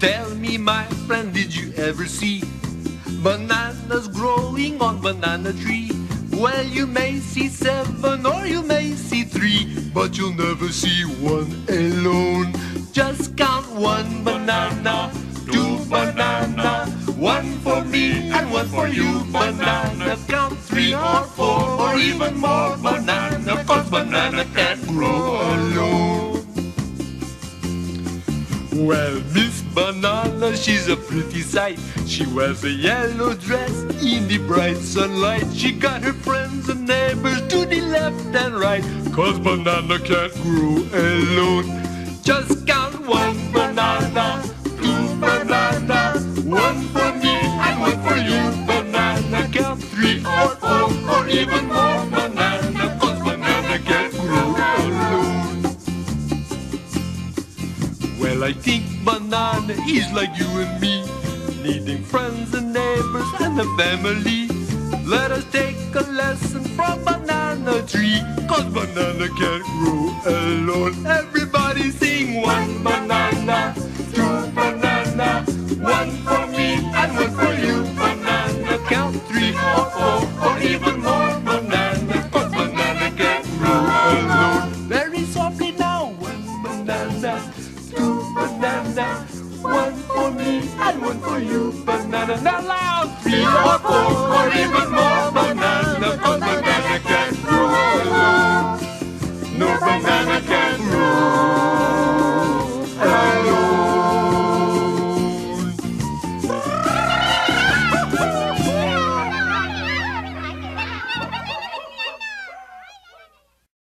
Tell me, my friend, did you ever see bananas growing on banana tree? Well, you may see seven or you may see three, but you'll never see one alone. Just count one banana, two banana, one for me and one for you. Banana, count three or four or even more banana, cause banana can't grow alone. Well, Miss Banana, she's a pretty sight. She wears a yellow dress in the bright sunlight. She got her friends and neighbors to the left and right. Cause banana can't grow alone. Just count one banana, banana, Well, I think banana is like you and me, needing friends and neighbors and a family. Let us take a lesson from banana tree, cause banana can't grow alone. two bananas. One for me and one for you. Banana, not loud. Three or four.